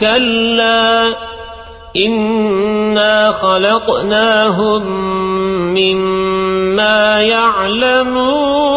كلا إنا خلقناهم مما يعلمون